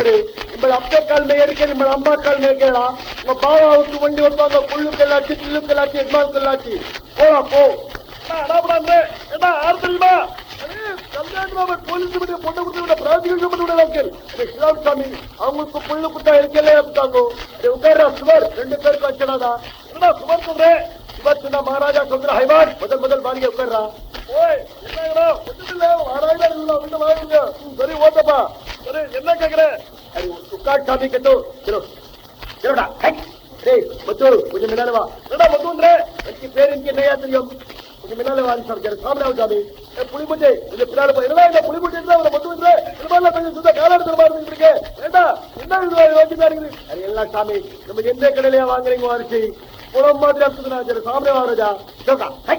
ಪಡೆ ನಿಮ್ಮ ಅಪ್ಪ ಕಾಲ ಮೇಯರಿಗೆ ನಿಮ್ಮ ಅಮ್ಮ ಕಾಲ ಮೇಯರ್ಗೆಳ ನಿಮ್ಮ ಬಾವ ಅವತ್ತು ಮಂಡಿ ಹೊತ್ತಾಗ ಕುಳ್ಳು ಕಲ್ಲಾಚಿ ತಿಲ್ಲು ಕಲ್ಲಾಚಿ ಯಜಮಾನ್ ಕಲ್ಲಾಚಿ ಹೋಳಪ್ಪೋ ஸ்வாமி அவங்களுக்கு புல்லு குத்தா எடுக்கல இருந்தாங்க உட்கார சுவர் ரெண்டு பேருக்கு வச்சனாதா என்ன சுவர் சொல்றேன் சுவர் சொன்ன மகாராஜா சொல்ற ஹைவான் முதல் முதல் பாலிக உட்கார்றா ஓய் என்ன மகாராஜா சரி ஓட்டப்பா சரி என்ன கேக்குற அடி உட்கார் சாமி கட்டு. சரி சரிடா ஹை. டேய் மத்து கொஞ்சம் முன்னால வா. என்னடா மத்துன்றே எனக்கு பேர் எனக்கு என்னையா தெரியும்? கொஞ்சம் முன்னால வா சார் சாமி ஆகும் சாமி ஏ புளிமுட்டை இந்த பின்னால போய் என்னடா இந்த புளிமுட்டை இருந்தா அவரை மத்துன்றே என்னமா கொஞ்சம் சுத்த காலாடு மாதிரி இருக்கு? ஏண்டா என்ன இது யோசிச்சு இருக்குது அது எல்லாம் சாமி. நம்ம எந்த கடையில வாங்குறீங்க வாரிசி குளம் மாதிரி அர்த்தம் சரி சாமி வாரஜா சொல்றா ஹை.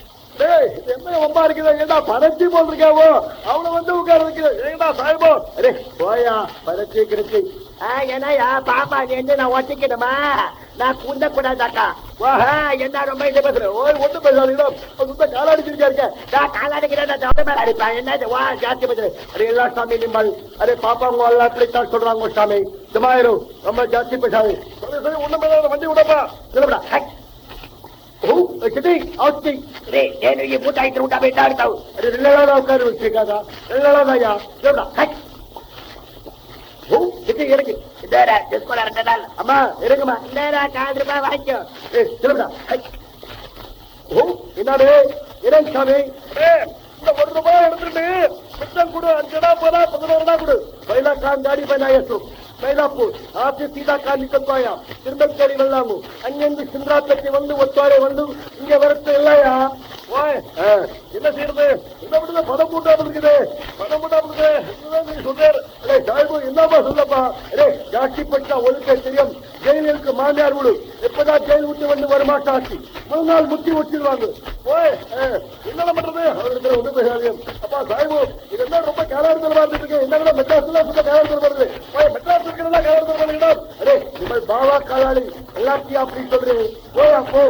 என்ன ஒம்பா இருக்குது ஏண்டா பரச்சி போட்டிருக்காவோ? அவனை வந்து உட்கார்ந்துருக்கு ஏண்டா சாய்போ? அரே போயா பரச்சி பாப்பா என்ன நான் ஒட்டிக்கணுமா நான் குந்த கூடாதாக்கா ஓஹா என்ன ரொம்ப இது பேசுறேன் ஓய் ஒன்றும் பேசாதீங்களா சுத்த காலாடிச்சிருக்கா இருக்க. நான் காலாடிக்கிறேன் வா ஜாஸ்தி பேசுறேன் அரே சாமி நிம்பால் அரே பாப்பா உங்க எல்லா தான் சொல்றாங்க சாமி. சும்மாயிரும் ரொம்ப ஜாஸ்தி பேசாது சரி சரி ஒன்றும் பேசாத வண்டி నేను ఈ పూట ఇద్దరు ఉంటా పెట్టా ఆడతావు ఇళ్ళలో ఒకరు వచ్చే కదా ఇళ్ళలోనయ్యా చూడ இருக்கு இந்தாரா அம்மா இருக்குமா இந்தாரா நாலு ரூபாய் வாங்கிக்கோ சொல்லுடா ஓ என்னடு இரன் சாமி இந்த ஒரு ரூபாய் எடுத்துட்டு மிச்சம் கொடு அஞ்சடா போதா பதினோருடா கொடு பைலா காந்தாடி பைலா ஏசும் ಮೈಲಾಪುರ್ ಆಚೆ ಸೀದಾ ಕಾಲ್ ನಿಂತ್ಕೋಯ ತಿರುಮಲ್ಕೇರಿ வெள்ளாமு அங்கிருந்து சிந்திராப்பட்டி வந்து ஒத்தாரை வந்து இங்க வரத்து இல்லையா ஓய் என்ன செய்யறது என்ன பண்ணுது பணம் மூட்டாம இருக்குது பணம் மூட்டாம இருக்குது இதுதான் நீ சொல்றாரு அடே சாய்பு என்னப்பா சொல்லப்பா. ரே ஜாஸ்தி பட்டா ஒழுக்க தெரியும். ஜெயிலுக்கு மாமியார் விடு. எப்பதான் ஜெயில் விட்டு வந்து வருமாட்டாச்சு மூணு நாள் முத்தி வச்சிருவாங்க ஓய் என்ன பண்றது? அவருக்கு ஒண்ணு பேசாதீங்க அப்பா சாய்பு இது என்ன ரொம்ப கேளாடுதல் வந்துட்டு இருக்கு. என்ன மெட்ராஸ்ல சுத்த கேளாடுதல் வருது. ஓய் மெட்ராஸ் இருக்கிறதா கேளாடுதல் வருகிறோம் அரே உங்கள் பாவா காலாளி எல்லாத்தையும் அப்படி சொல்றீங்க. போயா போ.